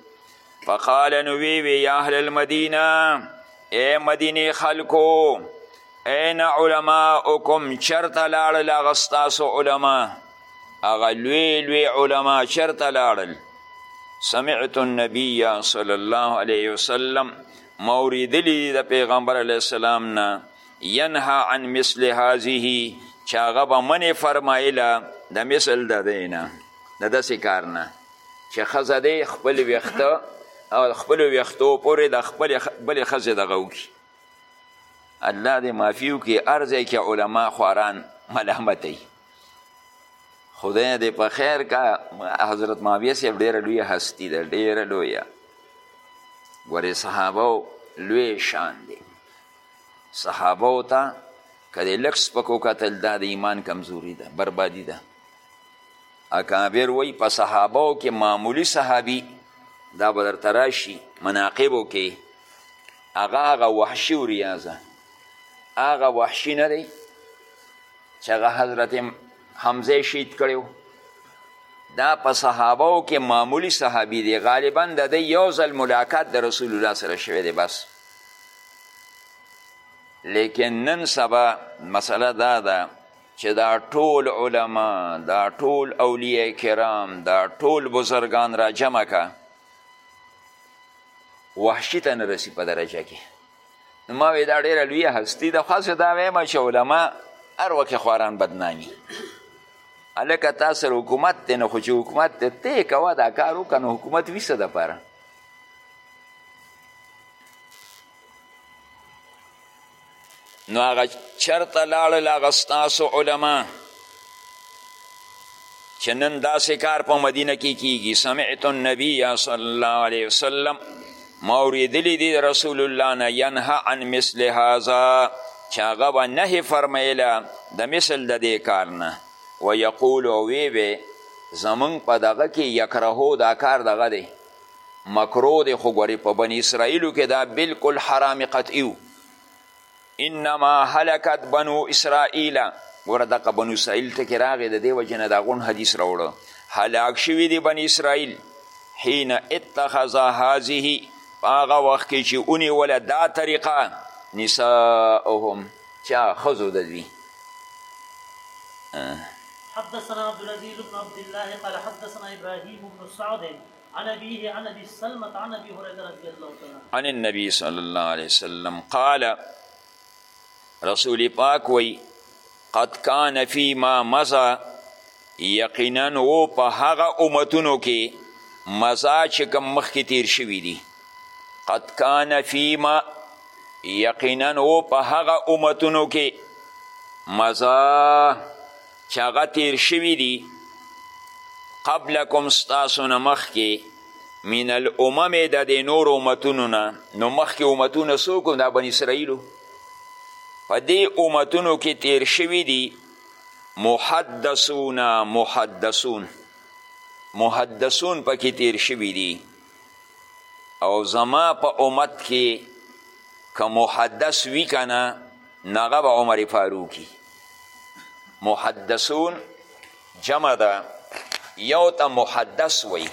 فقال نو وی وی یا اهل المدینه ای مدینه خلکو این علماءکم چرته لاړل هغه ستاسو علما هغه لوی لوی علما چرته لاړل سمعت النبی صلی الله علیه وسلم ما اوریدلی دی د پیغمبر علیه السلام نه ینها عن مثل هذه چې هغه به منې فرمایله د مثل د دی نه د داسې کار نه چې ښځه دی خپل ویښته او خپلو ویښتو پورې د خپلې بلې ښځې دغه وکړي الله دې معافي وکړي هر ځای کې علما خواران ملامتوي خدای دې په خیر کا حضرت معاویه صاحب ډېره لویه هستی ده ډېره لویه ګورې صحابه لوی شان دی صحابه ته که د لږ سپکو کتل دا د ایمان کمزوري ده بربادي ده اکابر وی په صحابو کې معمولی صحابي دا به درته راشي مناقبو کې هغه هغه وحشي و ریاضه هغه وحشي نه دی چې هغه حضرت حمزه شهید کړی دا په صحابه او کې معمولی صحابي دی غالبا د دی یو ځل ملاقات د رسول الله سره شوی دی بس لیکن نن سبا مسله دا ده چې دا ټول علما دا ټول اولیاء کرام دا ټول بزرگان را جمع که وحشی ته نه رسی په درجه کې نو ما وی دا ډیره لویه هستی ده خاصه دا وایم چې علما هر وخت خواران بدنامي هلکه تا سره حکومت دی نو خو چې حکومت دی ته یې کوه دا کار وکړه نو حکومت وي څه دپاره نو هغه چرته لاړل هغه ستاسو علما چې نن داسې کار په مدینه کې کیږي سمعت النبی صلی الله علیه وسلم ما اوریدلی دی رسول الله نه ینها عن مثل هذا چې هغه به نهې فرمایله د مثل د دې کار نه و یقول او وی به زمونږ په دغه کې یکرهو دا کار دغه دی مکرو دی خو ګورې په بني اسرائیلو کې دا بلکل حرام قطعي انما هلکت بنو اسرائیل ګوره دغه بنو اسرائیل ته کې راغې د دې وجې نه دا غون حدیث راوړو هلاک شوي دي بني اسرائیل حین اتخذ هذه هغه وخت کې چې ونیوله دا طریقه نساؤهم چا ښځو د دوی حدثنا عبد العزيز بن عبد الله قال حدثنا ابراهيم بن سعد عن ابيه عن ابي سلمة عن ابي هريره رضي الله تعالى عن النبي صلى الله عليه وسلم قال رسول پاک وی قد كان فيما مزا یقینا و په هغه امتونو کې مزا چې کوم مخکې تیر شوي دي قد كان فيما یقینا و په هغه امتونو کې مزا چې هغه تیر شوي دي قبلکم ستاسو نه مخکې من الامم د دې نورو امتونو نه نو مخکې امتونه څوک دا بني اسرائیلو په دې امتونو کې تیر شوي دي محدثون محدثون محدثون پکې تیر شوي دي او زما په امت کې که محدث وي که نه نه هغه به عمر فاروقي محدثون جمع ده یو ته محدث وایي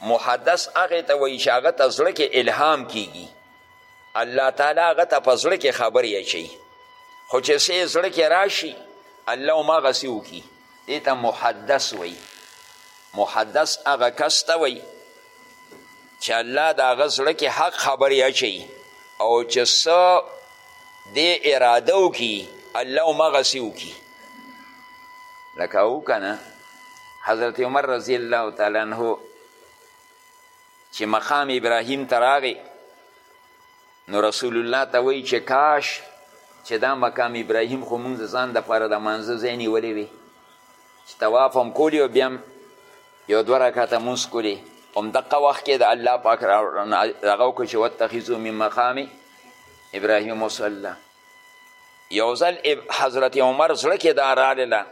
محدث هغه ته وایي چې هغه ته زړه کې الهام کیږي الله تعالی هغه ته په زړه کې خبرې اچوي خو چې څه زړه کې راشي الله هماغسې وکړي دې ته محدث وایي محدث هغه کس ته وایي چې الله د هغه زړه کې حق خبرې اچوي او چې څه دې اراده وکړي الله همغسې وکړي لکه او که نه حضرت عمر رضی الله تعالی عنه چې مقام ابراهیم ته راغی نو رسول الله ته وایي چې کاش چې دا مقام ابراهیم خو مونږ ځان دپاره د مانځه ځای نیولی وي چې طواف هم کولی او بیا هم یو دوه رکعته مونځ کړي همدقه وخت کې د الله پاک هغه وکړو چې واتخذو من مقام ابراهیم مصلی یو ځل حضرت عمر زړه کې دا راغله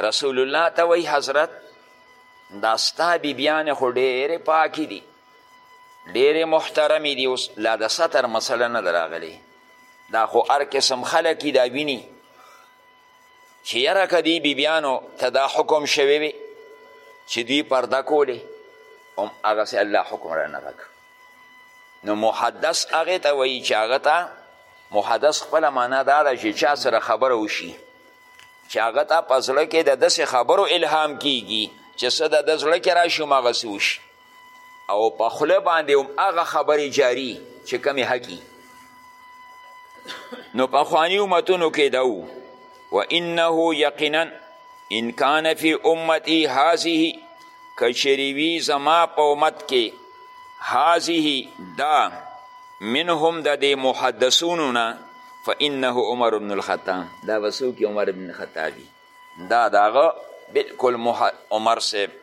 رسول الله ته وایي حضرت دا ستا بیبیانې خو ډېرې پاکې دي ډېرې محترمې دي اوس لا د ستر مسله نه ده راغلې دا خو هر قسم خلک دي دا ویني چې یاره که دې بیبیانو ته دا حکم شوی وي چې دوی پرده کولې هم هغسې الله حکم رانه راکړ نو محدث هغې ته وایي چې هغه ته محدث خپله معنا دا ده چې چا سره خبره وشي چې هغه ته په زړه کې د داسې خبرو الهام کیږي چې څه د ده زړه کې راشي هماغسې وشي او په خوله باندې هم هغه خبرې جاری چې کمې حقي نو پخواني امتونو کې دا و و انه یقینا ان کان فی امتی هذه کچری وی زما په امت کې هذه دا منهم د دې محدثونو نه فانه عمر بن الخطاب دا وسوک عمر بن الخطابی دا داغه بالکل عمر صاحب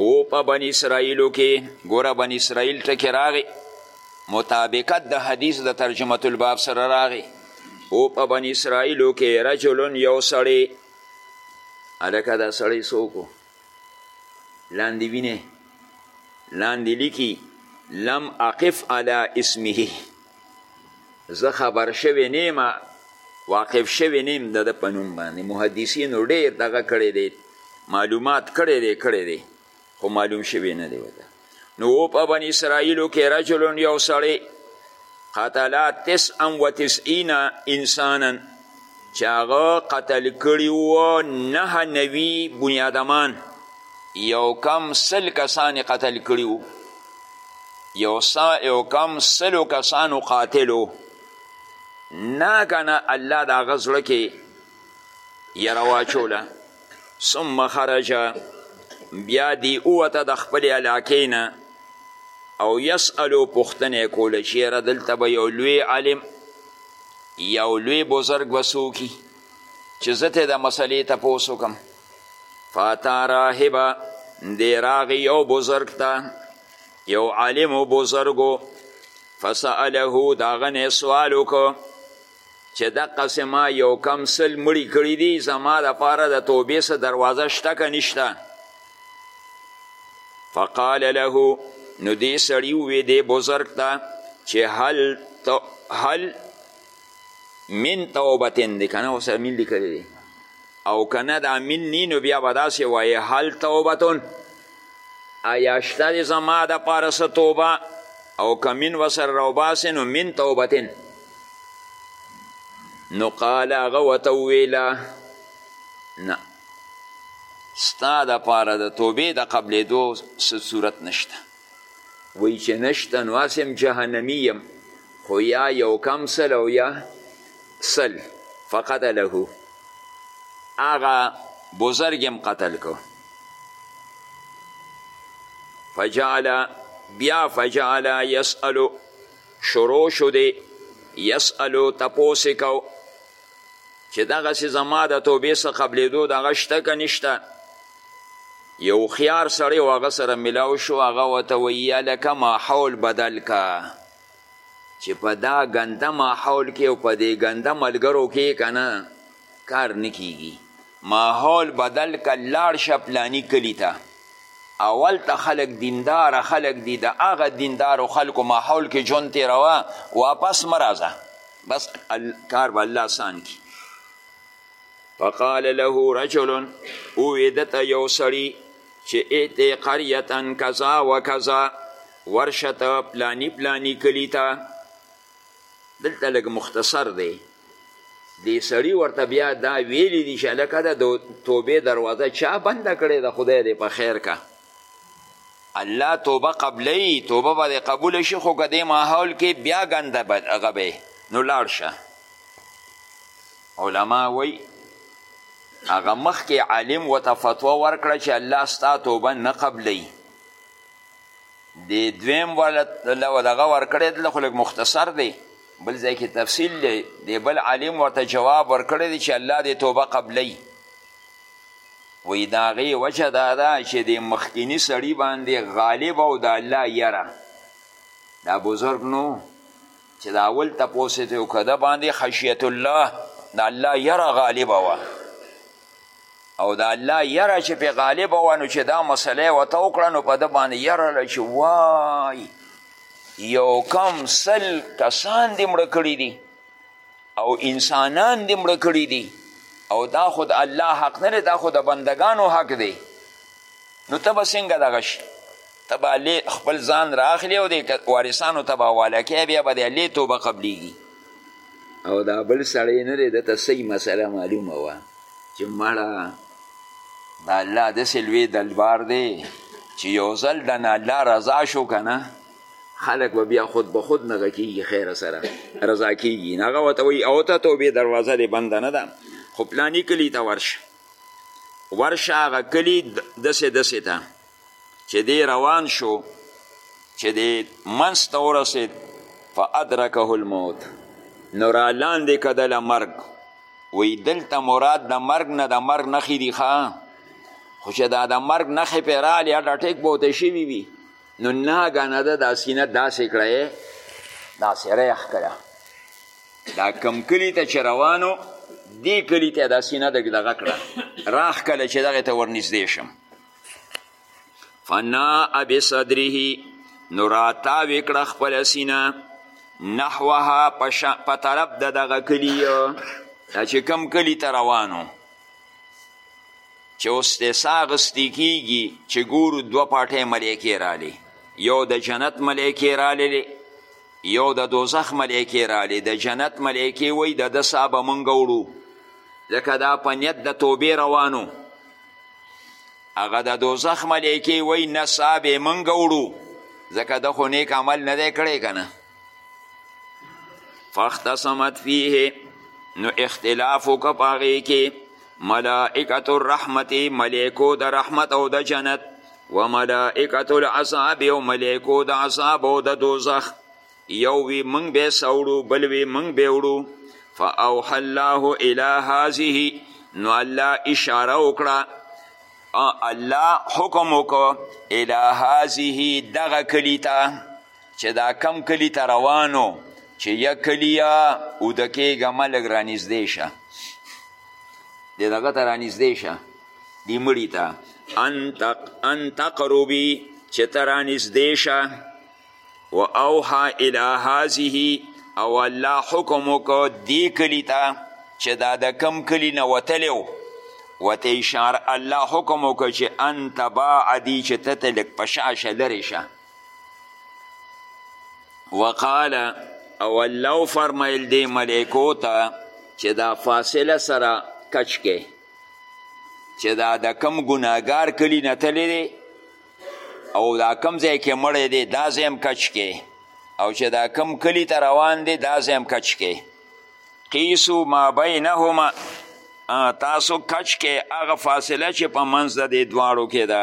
او په بن اسرائیلو کې ګوره بن اسرائیل ټکې راغې مطابقت د حدیث د ترجمه الباب سره راغې او په بن اسرائیلو کې رجلون یو سړی هلکه دا سړی څوک لاندې وینې لاندې لیکي لم اقف علی اسمه زه خبر شوی نیم واقف شوی نیم د ده په نوم باندې محدثینو ډېر دغه کړی دی معلومات کړی دی کړی دی خو معلوم شوی نه دی وته نو او په بن اسرائیلو کې رجل یو سړی قتلا تسعا و تسعین انسانا چې هغه قتل کړي وو نهه نوي بنیادمان یو کم سل کسان قتل کړي وو یو سا یو کم سلو کسانو قاتلو ناګنه الله د هغه زړه کې یره واچوله ثم خرج بیا دی اووته د خپلې علاقې نه او یسألو پوښتنه یې کوله چې یاره دلته به یو لوی عالم یو لوی بزرګ به څوکي چې زه ته د مسلې تپوس وکړم فاتا راهبه دی راغی یو بزرګ ته یو عالم و بزرګو فسأله د هغه نه سوال وکړو چې دقسې ما یو کم سل مړي کړي دي زما دپاره د توبې څه دروازه شته که نشته فقال له نو دې سړي ووې دې بزرګ ته چې هل تو هل من توبتن دی که نه ورسره مین لیکلی دی او که نه دا مین نی نو بیا به داسې وایې هل توبتن آیا شته دی زما دپاره څه توبه او که مین ورسره راوباسې نو مین توبتن نو قال هغه ورته وویله نه ستا د پاره د توبې د قبلېدو څه صورت نشته وایي چې نشته نو هسې هم جهنمي یم خو یا یو کم سل او یا سل فقط له هغه بزرګ هم قتل کو فجعل بیا فجعل یسألو شروع شو دی یسألو تپوس کو چې دغسې زما د توبې څخه قبلېدو دغه شته که نشته یو هوښیار سړی و هغه سره ملاو شو هغه ورته وایي هلکه ماحول بدل که چې په دا ګنده ماحول کې او په دې ګنده ملګرو کې که نه کار نه کیږي ماحول بدل که لاړ شه پلاني کلي ته اول ته خلک دیندار خلک دي د هغه دیندارو خلکو ماحول کې ژوند تېروه واپس مه راځه بس کار به الله آسان کی فقال له رجل او دته یو سړی چې اته قريه کذا وکذا ورشت پلانی پلانی کلی ته دلته لږ مختصر دی دی سړی ورته بیا دا ویلی دی چې لکه د توبې دروازه چا بنده کړې ده خدای دې په خیر کا الله توبه قبلوي توبه به دې قبوله شي خو که دې ماحول کې بیا ګنده غبی نو لاړ شه علما وی هغه مخکې عالم ورته فتوا ورکړه چې الله ستا توبه نه قبلوي دی دویم والا لو دغه ورکړی دله خو لږ مختصر دی بل ځای کې تفصیل دی دی بل عالم ورته جواب ورکړی دی چې الله دې توبه قبلی وی د هغې وجه دا ده چې د مخکیني سړي باندې غالب او د الله یره دا بزرګ نو چې د اول تپوس یې ترې وکړه ده باندې خشیت الله د الله یره غالبه وه او د الله یره چې پې غالبه وه نو چې دا مسله یې ورته وکړه نو په ده باندې یره له چې وای یو کم سل کسان دې مړه کړي دي او انسانان دې مړه کړي دي او دا خو د الله حق نه دی دا خو د بندګانو حق دی نو ته به څنګه دغه شي ته به لې خپل ځان راخلې او د وارثانو ته به حواله کوې بیا به د لې توبه قبلیږي او دا بل سړی نه دی دته صحیح مسله معلومه وه چې مړه د الله داسې لوی دلبار دی چې یو ځل د الله رضا شو که نه خلک به بیا خود به خود نغه کیږي خیر سره رضا کیږي نغه وته وی او ته توبه دروازه دې بنده نه ده خو پلانی کلی ته ورشه ورشه هغه کلی دسې دسې ته چې دی روان شو چې دی منځ ته ورسېد فادرکه الموت نو را لاندې کدله مرګ وی دلته مراد د مرګ نه د مرګ نښې دي ښه خو چې دا د مرګ نښې پرې راغلې هټ اټیک به ورته شوي وي نو ناګانه ده دا سینه داسې کړی داسې ریخ کړه دا کم کلي ته چې روانو دې کلي ته دا سینه د دغه کړه راخ کله چې دغه ته ورنږدې شم فنا ابي صدره نو راتاوې کړه خپله سینه نحوها په طرف د دغه کلي دا چې کم کلي ته روانو چې اوس دې ساه اخیستې کېږي چې ګورو دوه پاټۍ ملایکې رالې یو د جنت ملایکې راللې یو د دوزخ ملایکې رالې د جنت ملایکې وایي د ده ساه به مونږ وړو ځکه دا په نیت د توبې روانو هغه د دوزخ ملایکې وایي نه ساه به یې مونږ وړو ځکه ده خو نیک عمل نه دی کړی که نه فاختصمت فیه نو اختلاف وکړه په هغې کې ملائکة الرحمت ملائکو د رحمت او د جنت و ملائکة العذاب او ملائکو د عذاب او د دوزخ یو وی منګ به سوړو بل وی منګ به وړو فاوحى الله الى هذه نو الله اشاره وکړه الله حکم وکړه الى هذه دغه کلی ته چې دا کم کلی ته روانو چې یا کلیه اوده کېږه مه لږ رانږدې شه د دغه ته رانږدې شه دې مړي ته ان تقربي چې ته رانږدې شه و اوحا الی هذه او الله حکم وکړو دې کلي ته چې دا د کم کلي نه وتلی و ورته اشاره الله حکم وکړو چې ان تباعدي چې ته ته لږ په شا شه لرې شه وقال او الله فرمایل دی ملائکو ته چې دا فاصله سره کچ کې چې دا د کم ګناهګار کلی نه تللی دی او دا کم ځای کې مړی دی دا ځای هم کچ کې او چې دا کم کلی ته روان دی دا ځای هم کچ کې قیسو ما بینهما تاسو کچ کې هغه فاصله چې په منځ د دې دواړو کې ده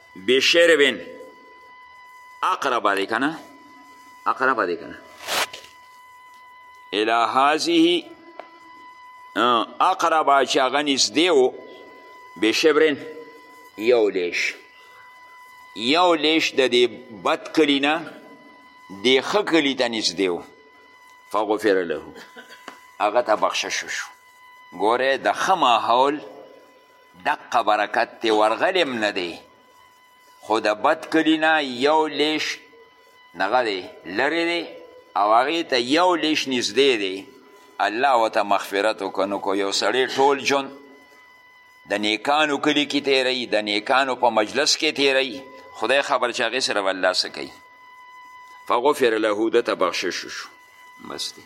بشربن اقرب دی کنه اقرب دی کنه الى هذه اقرب چې هغه نږدې و بشبرن یو لیش یو لیش د دې بد کلي نه د ښه کلي ته نږدې و فغفر له هغه ته بخشش شو ګوره د ښه ماحول دقه برکت دی ورغلیم نه دی خو د بد کلي نه یو لیش نغه دی لرې دی او هغې ته یو لیش نږدې دی الله ورته مغفرت وکړه نو که یو سړی ټول ژوند د نیکانو کلي کې تیری د نیکانو په مجلس کې تیری خدای خبر چې هغې سره به الله څه کوي فغفر له ده ته بخشش شو بس دی